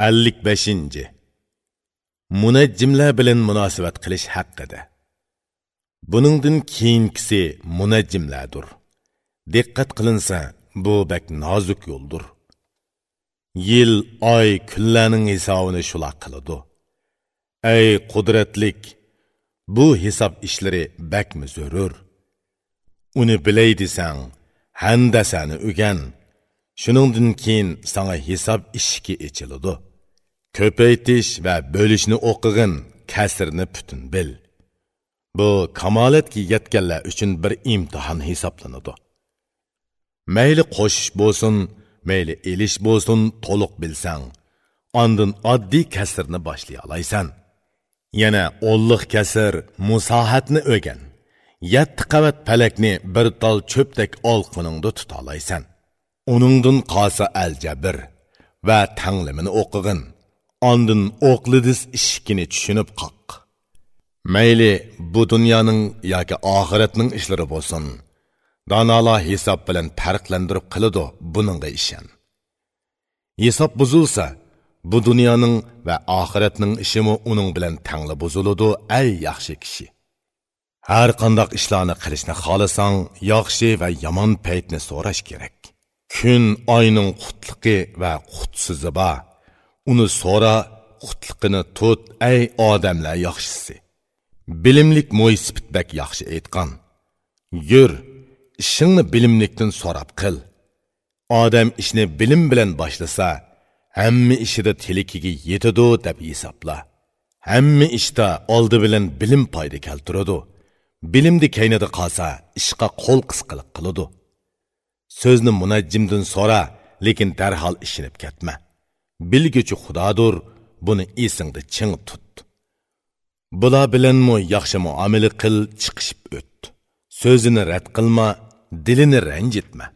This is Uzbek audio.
55. Munajjimlar bilan munosabat qilish haqida. Buningdan keyingisi munajjimlardir. Diqqat qilinsa, bu bak nozik yo'ldir. Yil, oy, kunlarning hisobini shular qiladi. Ey qudratlik, bu hisob ishlari bakmi zo'rur. Uni bilay desang, handasani o'gan. Shuningdan keyin sana hisob ishki ichiladi. Ko'paytish va bo'lishni o'qig'in, kasrni butun bil. Bu kamolatga yetganlar uchun bir imtihon hisoblanadi. Mayli qo'shish bo'lsin, mayli elish bo'lsin, to'liq bilsang, ondan oddiy kasrni boshlay olaysan. Yana o'lliq kasr musohatni o'rgan. Yetti qavat palakni bir tol cho'pdak olqiningda tuta olaysan. Uningdan qolsa aljabr va tanglimini o'qig'in. Ondan oqlidiz ishkini tushunib qoq. Mayli bu dunyoning yoki oxiratning ishlari bo'lsin. Donolar hisob bilan farqlandirib qiladi, buningga ishon. Hisob buzilsa, bu dunyoning va oxiratning ishimi uning bilan tangli buziladi, ey yaxshi kishi. Har qanday ishlarni qilishni xohlasang, yaxshi va yomon paytni so'rash kerak. Kun oyning ва va ба. bor. Uni so'ra, qutligini tut, ey odamlar yaxshisi. Bilimlik mo'ysibitbek yaxshi aytgan. Yur, ishingni bilimlikdan so'rab qil. Odam ishni bilim bilan boshlasa, hamma ishida tilikiga yetadi deb hisobla. Hamma ishda oldi bilan bilim foyda keltiradi. Bilimni kaynida qolsa, ishqa qo'l qisqiliq qiladi. So'zni munajjimdan so'ra, lekin darhol ishinib ketma. Bilguchi Xudodir, buni esingda ching tut. Bular bilanmi yaxshi muomala qil, chiqishib o't. So'zini rad qilma, dilini ranjitma.